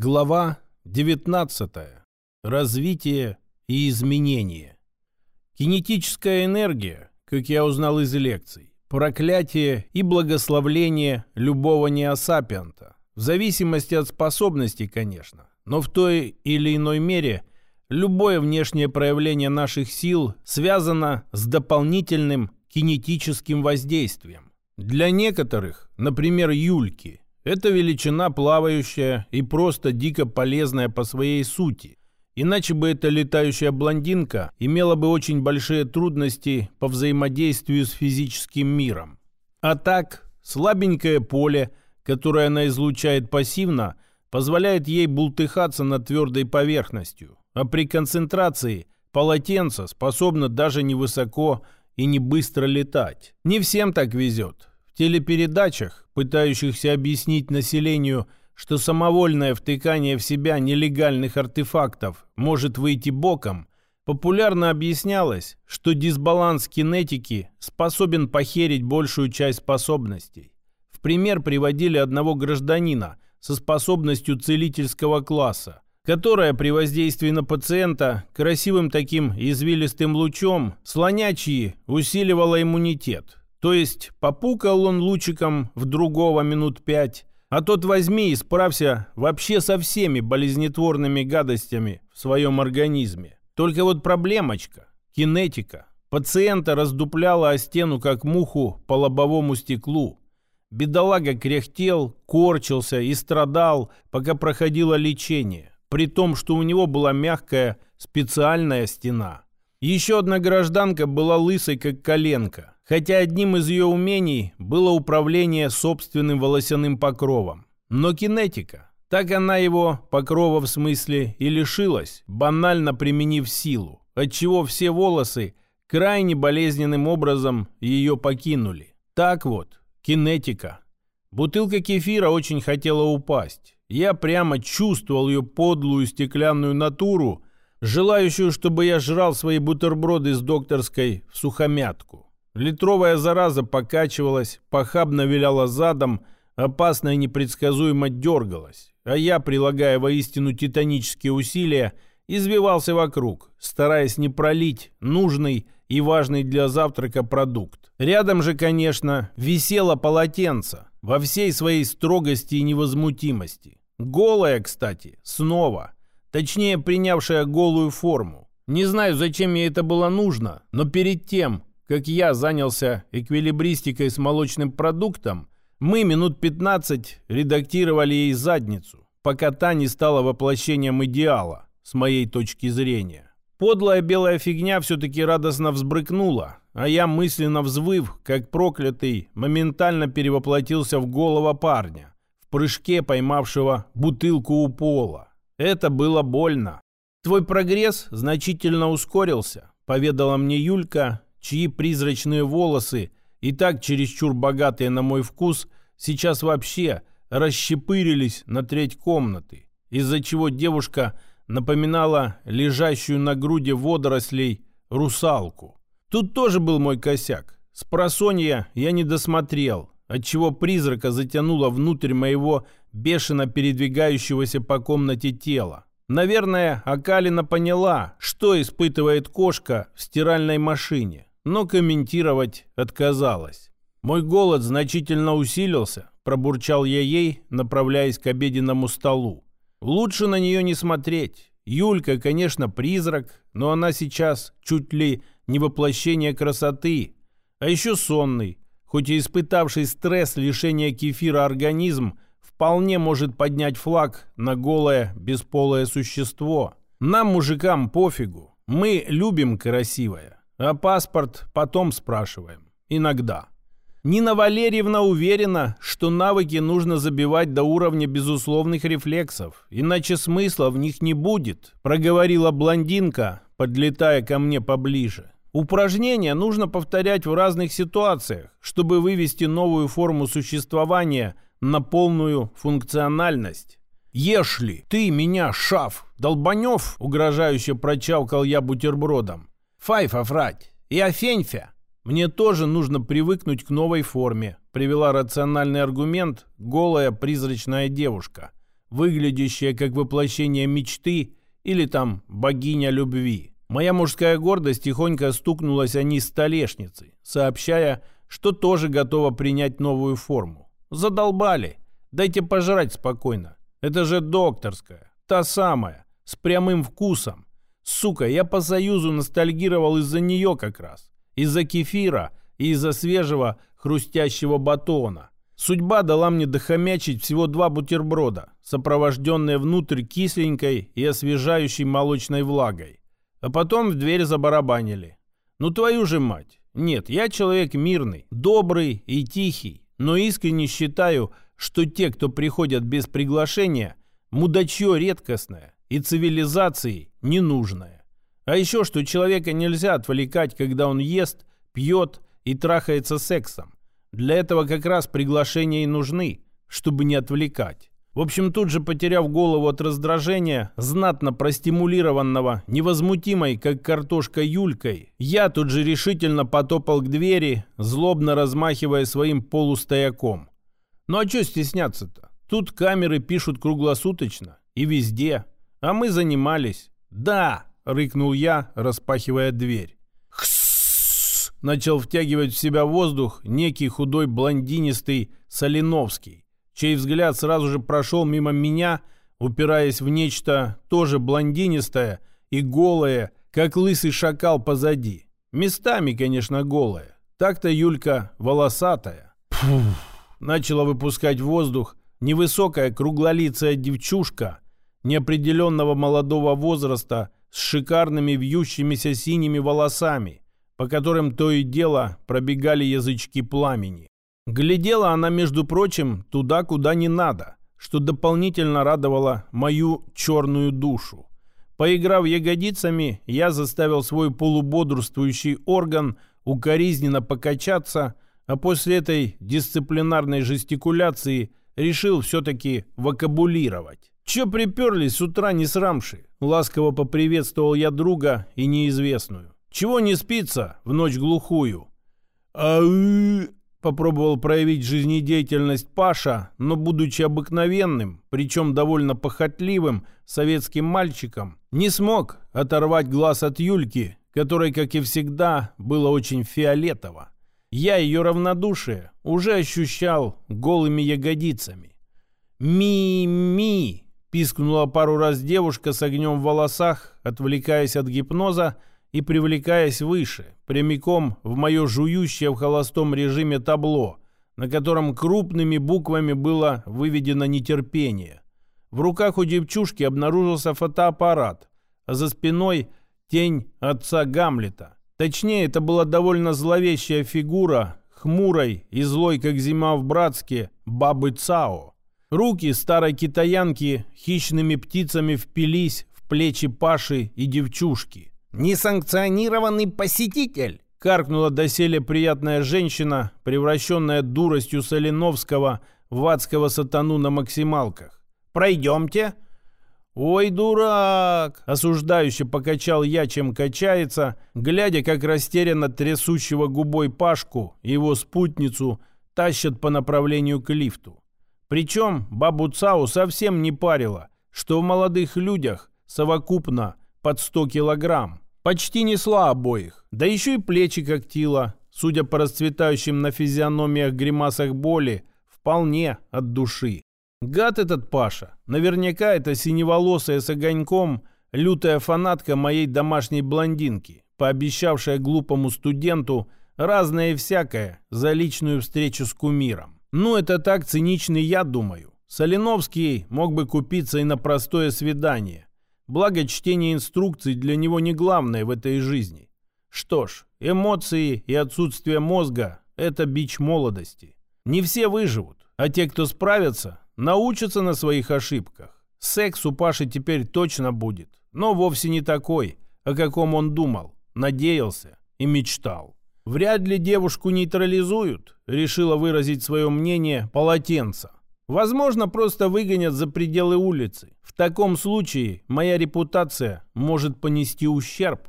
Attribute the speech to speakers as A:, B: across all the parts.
A: Глава 19. Развитие и изменение. Кинетическая энергия, как я узнал из лекций, проклятие и благословление любого неосапианта. В зависимости от способностей, конечно, но в той или иной мере любое внешнее проявление наших сил связано с дополнительным кинетическим воздействием. Для некоторых, например, Юльки – это величина плавающая и просто дико полезная по своей сути. Иначе бы эта летающая блондинка имела бы очень большие трудности по взаимодействию с физическим миром. А так, слабенькое поле, которое она излучает пассивно, позволяет ей бултыхаться над твердой поверхностью, а при концентрации полотенце способно даже невысоко и не быстро летать. Не всем так везет телепередачах, пытающихся объяснить населению, что самовольное втыкание в себя нелегальных артефактов может выйти боком, популярно объяснялось, что дисбаланс кинетики способен похерить большую часть способностей. В пример приводили одного гражданина со способностью целительского класса, которая при воздействии на пациента красивым таким извилистым лучом слонячьи усиливала иммунитет, то есть попукал он лучиком в другого минут пять, а тот возьми и справься вообще со всеми болезнетворными гадостями в своем организме. Только вот проблемочка – кинетика. Пациента раздупляла о стену, как муху по лобовому стеклу. Бедолага кряхтел, корчился и страдал, пока проходило лечение, при том, что у него была мягкая специальная стена. Еще одна гражданка была лысой, как коленка – хотя одним из ее умений было управление собственным волосяным покровом. Но кинетика, так она его, покрова в смысле, и лишилась, банально применив силу, отчего все волосы крайне болезненным образом ее покинули. Так вот, кинетика. Бутылка кефира очень хотела упасть. Я прямо чувствовал ее подлую стеклянную натуру, желающую, чтобы я жрал свои бутерброды с докторской в сухомятку. Литровая зараза покачивалась, похабно виляла задом, опасно и непредсказуемо дергалась, а я, прилагая воистину титанические усилия, извивался вокруг, стараясь не пролить нужный и важный для завтрака продукт. Рядом же, конечно, висело полотенце во всей своей строгости и невозмутимости. Голая, кстати, снова. Точнее, принявшая голую форму. Не знаю, зачем мне это было нужно, но перед тем, как я занялся эквилибристикой с молочным продуктом, мы минут 15 редактировали ей задницу, пока та не стала воплощением идеала, с моей точки зрения. Подлая белая фигня все-таки радостно взбрыкнула, а я, мысленно взвыв, как проклятый, моментально перевоплотился в голого парня, в прыжке поймавшего бутылку у пола. Это было больно. «Твой прогресс значительно ускорился», — поведала мне Юлька, чьи призрачные волосы, и так чересчур богатые на мой вкус, сейчас вообще расщепырились на треть комнаты, из-за чего девушка напоминала лежащую на груди водорослей русалку. Тут тоже был мой косяк. С просонья я не досмотрел, отчего призрака затянуло внутрь моего бешено передвигающегося по комнате тела. Наверное, Акалина поняла, что испытывает кошка в стиральной машине но комментировать отказалась. Мой голод значительно усилился, пробурчал я ей, направляясь к обеденному столу. Лучше на нее не смотреть. Юлька, конечно, призрак, но она сейчас чуть ли не воплощение красоты. А еще сонный, хоть и испытавший стресс лишения кефира организм, вполне может поднять флаг на голое бесполое существо. Нам, мужикам, пофигу. Мы любим красивое. А паспорт потом спрашиваем. Иногда. Нина Валерьевна уверена, что навыки нужно забивать до уровня безусловных рефлексов, иначе смысла в них не будет, проговорила блондинка, подлетая ко мне поближе. Упражнения нужно повторять в разных ситуациях, чтобы вывести новую форму существования на полную функциональность. «Ешь ли ты меня, шаф, долбанев?» — угрожающе прочавкал я бутербродом. Файфа фрать и Афеньфя. Мне тоже нужно привыкнуть к новой форме, привела рациональный аргумент голая призрачная девушка. выглядящая как воплощение мечты или там богиня любви. Моя мужская гордость тихонько стукнулась о низ столешницы, сообщая, что тоже готова принять новую форму. Задолбали. Дайте пожрать спокойно. Это же докторская. Та самая. С прямым вкусом. Сука, я по союзу ностальгировал из-за нее как раз. Из-за кефира и из-за свежего хрустящего батона. Судьба дала мне дохомячить всего два бутерброда, сопровожденные внутрь кисленькой и освежающей молочной влагой. А потом в дверь забарабанили. Ну твою же мать. Нет, я человек мирный, добрый и тихий, но искренне считаю, что те, кто приходят без приглашения, мудачье редкостное и цивилизации ненужное. А еще, что человека нельзя отвлекать, когда он ест, пьет и трахается сексом. Для этого как раз приглашения и нужны, чтобы не отвлекать. В общем, тут же потеряв голову от раздражения, знатно простимулированного, невозмутимой, как картошка Юлькой, я тут же решительно потопал к двери, злобно размахивая своим полустояком. Ну а что стесняться-то? Тут камеры пишут круглосуточно и везде. А мы занимались. «Да!» — рыкнул я, распахивая дверь. «Хсс!» — начал втягивать в себя воздух некий худой блондинистый Соленовский чей взгляд сразу же прошел мимо меня, упираясь в нечто тоже блондинистое и голое, как лысый шакал позади. Местами, конечно, голое. Так-то Юлька волосатая. Фух. Начала выпускать воздух невысокая круглолицая девчушка неопределенного молодого возраста с шикарными вьющимися синими волосами, по которым то и дело пробегали язычки пламени. Глядела она, между прочим, туда, куда не надо, что дополнительно радовало мою черную душу. Поиграв ягодицами, я заставил свой полубодрствующий орган укоризненно покачаться, а после этой дисциплинарной жестикуляции решил все-таки вокабулировать. «Че приперлись с утра не срамши?» Ласково поприветствовал я друга и неизвестную. «Чего не спится в ночь глухую?» «Ау!» Попробовал проявить жизнедеятельность Паша, но, будучи обыкновенным, причем довольно похотливым, советским мальчиком, не смог оторвать глаз от Юльки, которой, как и всегда, было очень фиолетово. Я ее равнодушие уже ощущал голыми ягодицами. «Ми-ми!» – пискнула пару раз девушка с огнем в волосах, отвлекаясь от гипноза, и привлекаясь выше, прямиком в мое жующее в холостом режиме табло, на котором крупными буквами было выведено нетерпение. В руках у девчушки обнаружился фотоаппарат, а за спиной тень отца Гамлета. Точнее, это была довольно зловещая фигура, хмурой и злой, как зима в Братске, бабы Цао. Руки старой китаянки хищными птицами впились в плечи Паши и девчушки. «Несанкционированный посетитель!» Каркнула доселе приятная женщина, превращенная дуростью Соленовского в адского сатану на максималках. «Пройдемте!» «Ой, дурак!» — осуждающе покачал я, чем качается, глядя, как растерянно трясущего губой Пашку и его спутницу тащат по направлению к лифту. Причем бабу Цау совсем не парила, что в молодых людях совокупно под 100 килограмм. Почти несла обоих. Да еще и плечи когтила. Судя по расцветающим на физиономиях гримасах боли, вполне от души. Гад этот Паша. Наверняка это синеволосая с огоньком лютая фанатка моей домашней блондинки, пообещавшая глупому студенту разное и всякое за личную встречу с кумиром. Ну, это так циничный я думаю. Соленовский мог бы купиться и на простое свидание. Благо, чтение инструкций для него не главное в этой жизни. Что ж, эмоции и отсутствие мозга – это бич молодости. Не все выживут, а те, кто справятся, научатся на своих ошибках. Секс у Паши теперь точно будет, но вовсе не такой, о каком он думал, надеялся и мечтал. Вряд ли девушку нейтрализуют, решила выразить свое мнение полотенца. Возможно, просто выгонят за пределы улицы. В таком случае моя репутация может понести ущерб.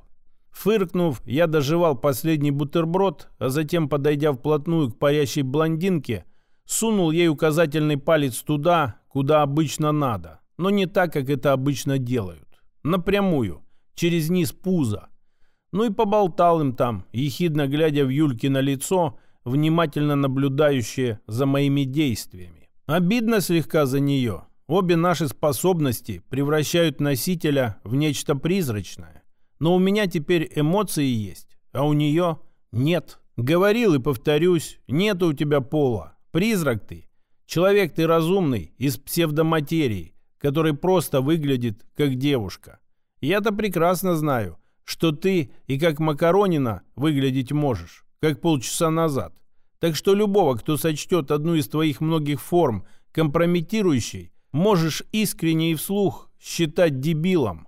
A: Фыркнув, я доживал последний бутерброд, а затем, подойдя вплотную к парящей блондинке, сунул ей указательный палец туда, куда обычно надо, но не так, как это обычно делают. Напрямую, через низ пуза. Ну и поболтал им там, ехидно глядя в Юлькино лицо, внимательно наблюдающее за моими действиями. Обидно слегка за нее. Обе наши способности превращают носителя в нечто призрачное. Но у меня теперь эмоции есть, а у нее нет. Говорил и повторюсь, нет у тебя пола. Призрак ты. Человек ты разумный, из псевдоматерии, который просто выглядит как девушка. Я-то прекрасно знаю, что ты и как Макаронина выглядеть можешь, как полчаса назад. Так что любого, кто сочтет одну из твоих многих форм компрометирующей, можешь искренне и вслух считать дебилом.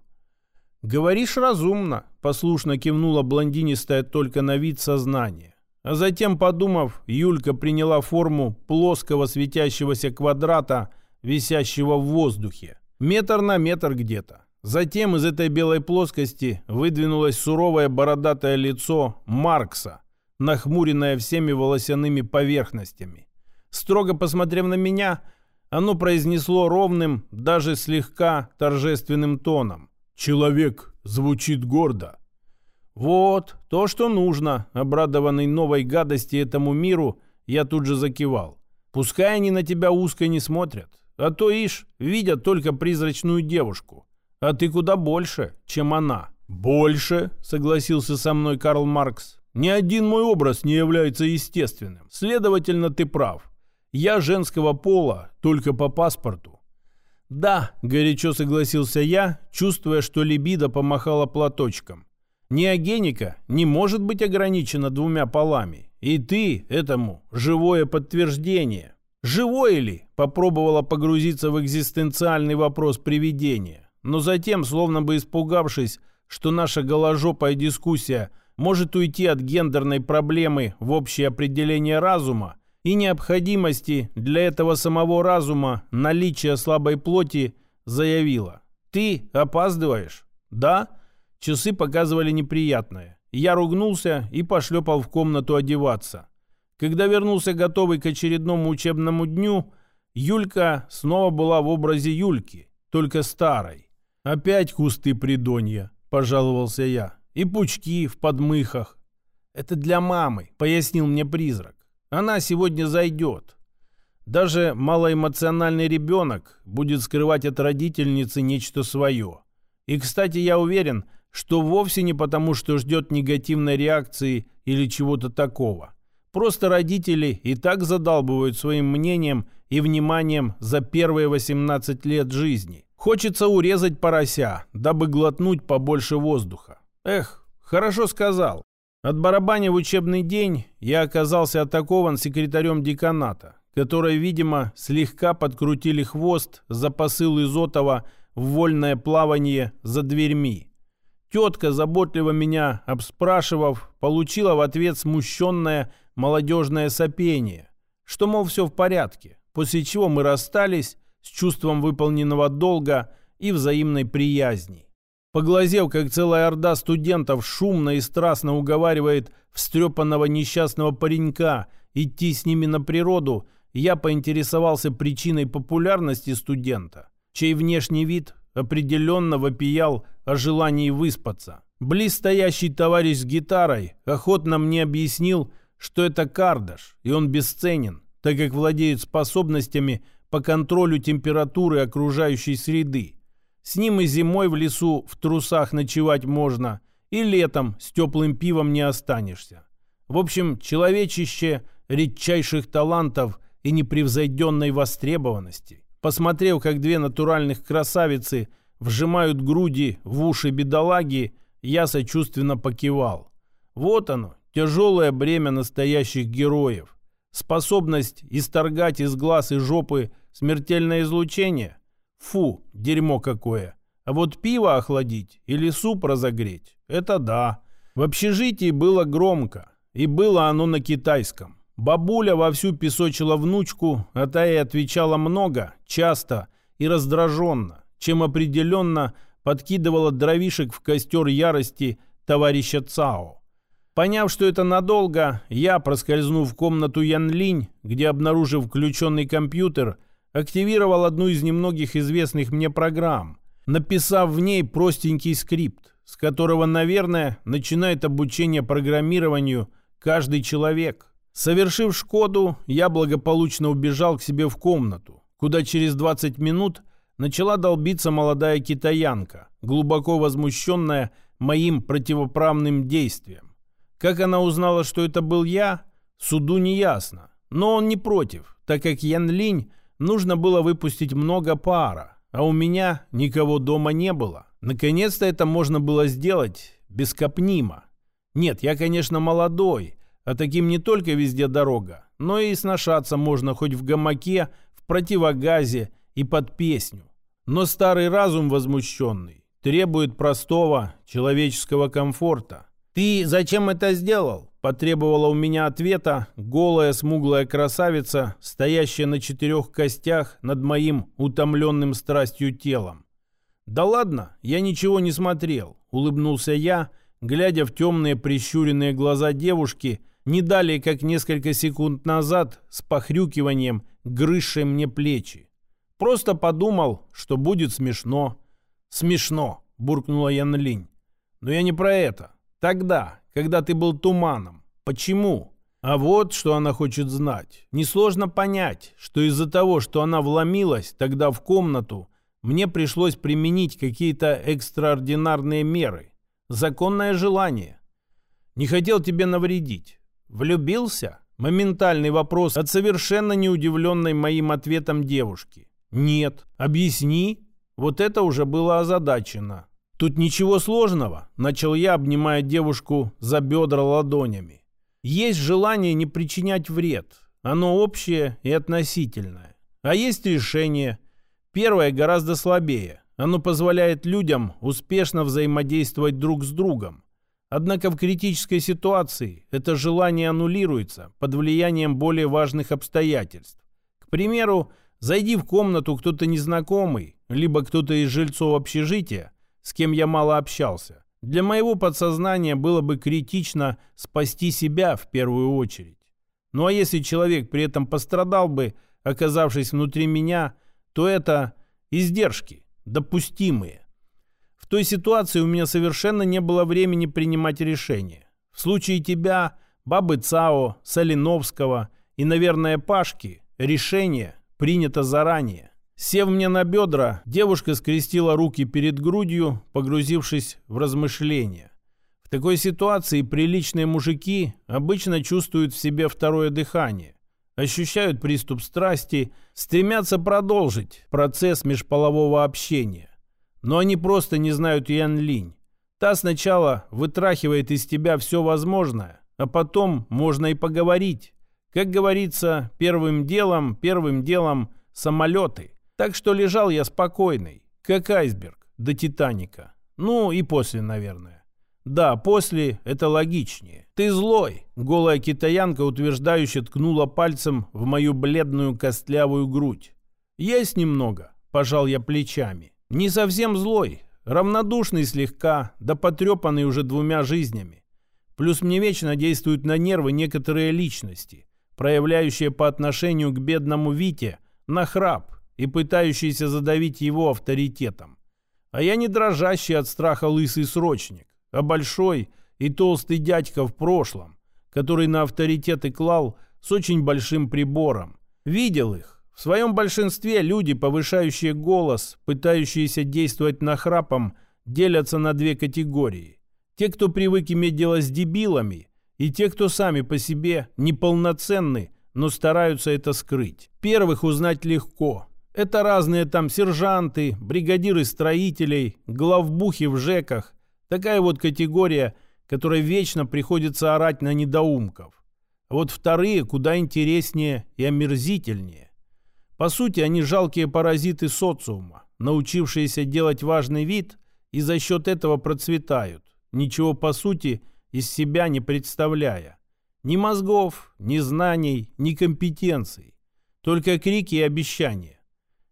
A: «Говоришь разумно», — послушно кивнула блондинистая только на вид сознание. А затем, подумав, Юлька приняла форму плоского светящегося квадрата, висящего в воздухе. Метр на метр где-то. Затем из этой белой плоскости выдвинулось суровое бородатое лицо Маркса, нахмуренное всеми волосяными поверхностями. Строго посмотрев на меня, оно произнесло ровным, даже слегка торжественным тоном. «Человек звучит гордо». «Вот, то, что нужно», — обрадованный новой гадости этому миру, я тут же закивал. «Пускай они на тебя узко не смотрят, а то, ишь, видят только призрачную девушку. А ты куда больше, чем она». «Больше», — согласился со мной Карл Маркс. «Ни один мой образ не является естественным. Следовательно, ты прав. Я женского пола, только по паспорту». «Да», — горячо согласился я, чувствуя, что либидо помахала платочком. Неогеника не может быть ограничена двумя полами. И ты этому живое подтверждение. Живое ли? Попробовала погрузиться в экзистенциальный вопрос привидения. Но затем, словно бы испугавшись, что наша голожопая дискуссия может уйти от гендерной проблемы в общее определение разума и необходимости для этого самого разума наличия слабой плоти, заявила. «Ты опаздываешь?» «Да?» Часы показывали неприятное. Я ругнулся и пошлепал в комнату одеваться. Когда вернулся готовый к очередному учебному дню, Юлька снова была в образе Юльки, только старой. «Опять кусты придонья», — пожаловался я. «И пучки в подмыхах». «Это для мамы», — пояснил мне призрак. «Она сегодня зайдет». Даже малоэмоциональный ребенок будет скрывать от родительницы нечто свое. И, кстати, я уверен, что вовсе не потому, что ждет негативной реакции или чего-то такого. Просто родители и так задалбывают своим мнением и вниманием за первые 18 лет жизни. Хочется урезать порося, дабы глотнуть побольше воздуха. Эх, хорошо сказал. От барабаня в учебный день я оказался атакован секретарем деканата, который, видимо, слегка подкрутили хвост за посыл Изотова в вольное плавание за дверьми. Тетка, заботливо меня обспрашивав, получила в ответ смущенное молодежное сопение, что, мол, все в порядке, после чего мы расстались с чувством выполненного долга и взаимной приязни. Поглазев, как целая орда студентов шумно и страстно уговаривает встрепанного несчастного паренька идти с ними на природу, я поинтересовался причиной популярности студента, чей внешний вид определенно вопиял о желании выспаться. Близстоящий товарищ с гитарой охотно мне объяснил, что это кардаш, и он бесценен, так как владеет способностями по контролю температуры окружающей среды. С ним и зимой в лесу в трусах ночевать можно, и летом с теплым пивом не останешься. В общем, человечище редчайших талантов и непревзойденной востребованности. Посмотрев, как две натуральных красавицы вжимают груди в уши бедолаги, я сочувственно покивал. Вот оно, тяжелое бремя настоящих героев. Способность исторгать из глаз и жопы смертельное излучение? Фу, дерьмо какое. А вот пиво охладить или суп разогреть – это да. В общежитии было громко, и было оно на китайском. Бабуля вовсю песочила внучку, а та и отвечала много, часто и раздраженно, чем определенно подкидывала дровишек в костер ярости товарища Цао. Поняв, что это надолго, я, проскользнув в комнату Ян Линь, где, обнаружив включенный компьютер, активировал одну из немногих известных мне программ, написав в ней простенький скрипт, с которого, наверное, начинает обучение программированию каждый человек. Совершив Шкоду, я благополучно убежал к себе в комнату, куда через 20 минут начала долбиться молодая китаянка, глубоко возмущенная моим противоправным действием. Как она узнала, что это был я, суду не ясно. Но он не против, так как Ян Линь нужно было выпустить много пара, а у меня никого дома не было. Наконец-то это можно было сделать без капнима. Нет, я, конечно, молодой, а таким не только везде дорога, но и сношаться можно хоть в гамаке, в противогазе и под песню. Но старый разум возмущенный требует простого человеческого комфорта. «Ты зачем это сделал?» – потребовала у меня ответа голая смуглая красавица, стоящая на четырех костях над моим утомленным страстью телом. «Да ладно, я ничего не смотрел», – улыбнулся я, глядя в темные прищуренные глаза девушки – не далее, как несколько секунд назад, с похрюкиванием, грызшей мне плечи. Просто подумал, что будет смешно. «Смешно», — буркнула Ян Линь. «Но я не про это. Тогда, когда ты был туманом. Почему?» А вот что она хочет знать. Несложно понять, что из-за того, что она вломилась тогда в комнату, мне пришлось применить какие-то экстраординарные меры. Законное желание. Не хотел тебе навредить. Влюбился? Моментальный вопрос от совершенно неудивленной моим ответом девушки. Нет. Объясни. Вот это уже было озадачено. Тут ничего сложного, начал я, обнимая девушку за бедра ладонями. Есть желание не причинять вред. Оно общее и относительное. А есть решение. Первое гораздо слабее. Оно позволяет людям успешно взаимодействовать друг с другом. Однако в критической ситуации это желание аннулируется под влиянием более важных обстоятельств. К примеру, зайди в комнату кто-то незнакомый, либо кто-то из жильцов общежития, с кем я мало общался. Для моего подсознания было бы критично спасти себя в первую очередь. Ну а если человек при этом пострадал бы, оказавшись внутри меня, то это издержки, допустимые той ситуации у меня совершенно не было времени принимать решения. В случае тебя, бабы Цао, Солиновского и, наверное, Пашки, решение принято заранее. Сев мне на бедра, девушка скрестила руки перед грудью, погрузившись в размышления. В такой ситуации приличные мужики обычно чувствуют в себе второе дыхание, ощущают приступ страсти, стремятся продолжить процесс межполового общения. Но они просто не знают Ян Линь. Та сначала вытрахивает из тебя все возможное, а потом можно и поговорить. Как говорится, первым делом, первым делом самолеты. Так что лежал я спокойный, как айсберг, до Титаника. Ну и после, наверное. Да, после это логичнее. Ты злой, голая китаянка утверждающе ткнула пальцем в мою бледную костлявую грудь. Есть немного, пожал я плечами. Не совсем злой, равнодушный слегка, да потрепанный уже двумя жизнями. Плюс мне вечно действуют на нервы некоторые личности, проявляющие по отношению к бедному Вите нахрап и пытающиеся задавить его авторитетом. А я не дрожащий от страха лысый срочник, а большой и толстый дядька в прошлом, который на авторитеты клал с очень большим прибором. Видел их, в своем большинстве люди, повышающие голос, пытающиеся действовать нахрапом, делятся на две категории. Те, кто привык иметь дело с дебилами, и те, кто сами по себе неполноценны, но стараются это скрыть. Первых узнать легко. Это разные там сержанты, бригадиры строителей, главбухи в ЖЭКах. Такая вот категория, которой вечно приходится орать на недоумков. А вот вторые куда интереснее и омерзительнее. По сути, они жалкие паразиты социума, научившиеся делать важный вид и за счет этого процветают, ничего по сути из себя не представляя. Ни мозгов, ни знаний, ни компетенций. Только крики и обещания.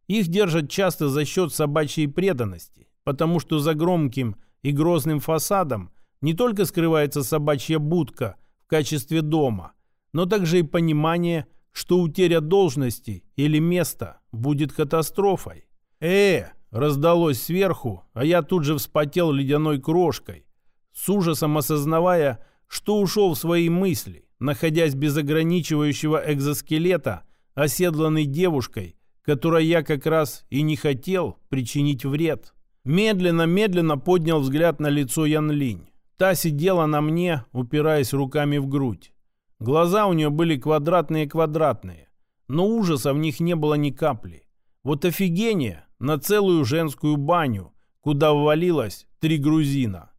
A: Их держат часто за счет собачьей преданности, потому что за громким и грозным фасадом не только скрывается собачья будка в качестве дома, но также и понимание, что утеря должности или места будет катастрофой. «Э!» — раздалось сверху, а я тут же вспотел ледяной крошкой, с ужасом осознавая, что ушел в свои мысли, находясь без ограничивающего экзоскелета, оседланной девушкой, которой я как раз и не хотел причинить вред. Медленно-медленно поднял взгляд на лицо Ян Линь. Та сидела на мне, упираясь руками в грудь. Глаза у нее были квадратные-квадратные, но ужаса в них не было ни капли. Вот офигение на целую женскую баню, куда ввалилось три грузина.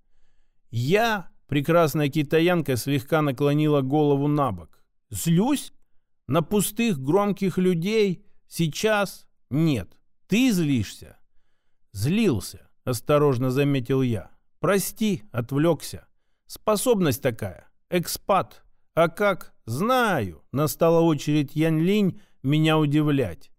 A: Я, прекрасная китаянка, слегка наклонила голову на бок. Злюсь? На пустых громких людей? Сейчас? Нет. Ты злишься? Злился, осторожно заметил я. Прости, отвлекся. Способность такая. Экспат. А как? Знаю. Настала очередь Янь Линь меня удивлять.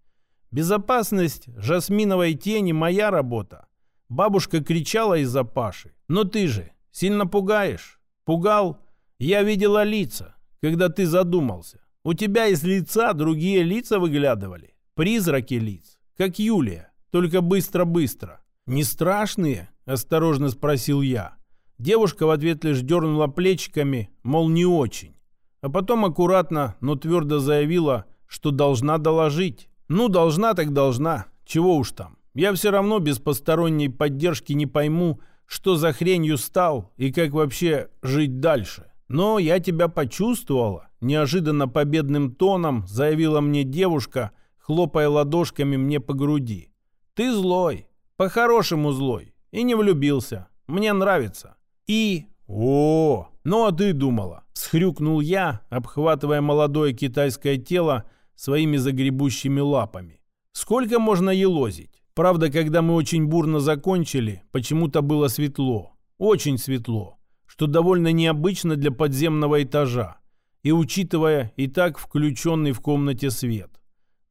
A: Безопасность жасминовой тени моя работа. Бабушка кричала из-за Паши. Но ты же сильно пугаешь. Пугал? Я видела лица, когда ты задумался. У тебя из лица другие лица выглядывали. Призраки лиц. Как Юлия. Только быстро-быстро. Не страшные? Осторожно спросил я. Девушка в ответ лишь дернула плечиками, мол, не очень. А потом аккуратно, но твердо заявила, что должна доложить. Ну, должна так должна. Чего уж там. Я все равно без посторонней поддержки не пойму, что за хренью стал и как вообще жить дальше. Но я тебя почувствовала. Неожиданно победным тоном заявила мне девушка, хлопая ладошками мне по груди. Ты злой. По-хорошему злой. И не влюбился. Мне нравится. И... О, ну а ты думала? Схрюкнул я, обхватывая молодое китайское тело, своими загребущими лапами. Сколько можно елозить? Правда, когда мы очень бурно закончили, почему-то было светло. Очень светло. Что довольно необычно для подземного этажа. И учитывая и так включенный в комнате свет.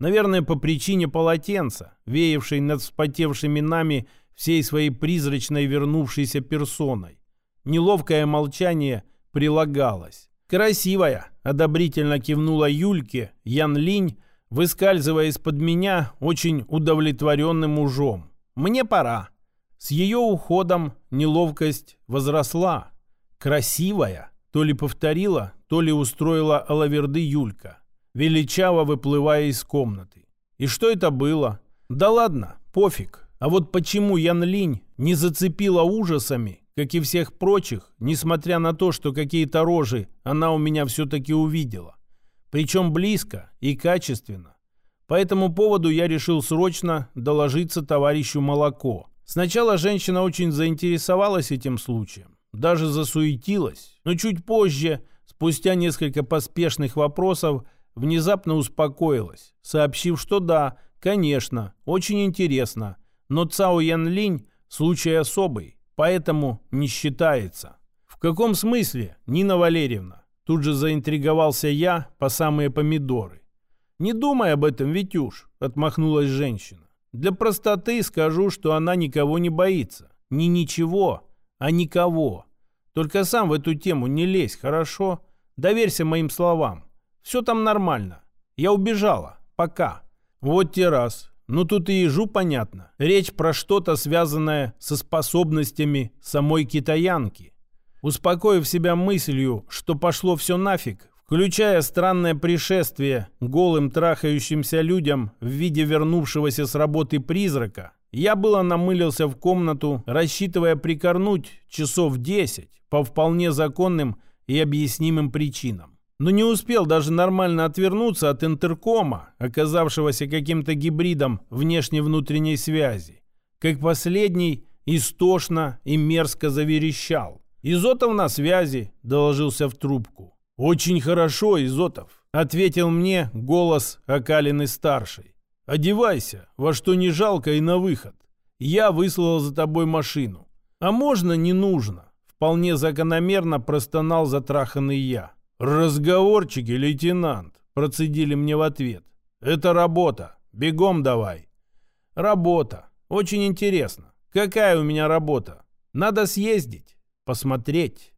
A: Наверное, по причине полотенца, веявшей над вспотевшими нами всей своей призрачной вернувшейся персоной. Неловкое молчание прилагалось. «Красивая!» — одобрительно кивнула Юльке Ян Линь, выскальзывая из-под меня очень удовлетворенным ужом. «Мне пора». С ее уходом неловкость возросла. «Красивая!» — то ли повторила, то ли устроила алаверды Юлька, величаво выплывая из комнаты. «И что это было?» «Да ладно, пофиг. А вот почему Ян Линь не зацепила ужасами как и всех прочих, несмотря на то, что какие-то рожи она у меня все-таки увидела. Причем близко и качественно. По этому поводу я решил срочно доложиться товарищу Молоко. Сначала женщина очень заинтересовалась этим случаем, даже засуетилась, но чуть позже, спустя несколько поспешных вопросов, внезапно успокоилась, сообщив, что да, конечно, очень интересно, но Цао Ян Линь случай особый, поэтому не считается. В каком смысле, Нина Валерьевна? Тут же заинтриговался я по самые помидоры. Не думай об этом, Витюш, отмахнулась женщина. Для простоты скажу, что она никого не боится. Не ничего, а никого. Только сам в эту тему не лезь, хорошо? Доверься моим словам. Все там нормально. Я убежала. Пока. Вот те раз. Ну тут и ежу понятно. Речь про что-то связанное со способностями самой китаянки. Успокоив себя мыслью, что пошло все нафиг, включая странное пришествие голым трахающимся людям в виде вернувшегося с работы призрака, я было намылился в комнату, рассчитывая прикорнуть часов десять по вполне законным и объяснимым причинам но не успел даже нормально отвернуться от интеркома, оказавшегося каким-то гибридом внешне-внутренней связи, как последний истошно и мерзко заверещал. «Изотов на связи», — доложился в трубку. «Очень хорошо, Изотов», — ответил мне голос Акалины-старшей. «Одевайся, во что не жалко и на выход. Я выслал за тобой машину. А можно не нужно?» Вполне закономерно простонал затраханный я. «Разговорчики, лейтенант», — процедили мне в ответ. «Это работа. Бегом давай». «Работа. Очень интересно. Какая у меня работа? Надо съездить, посмотреть».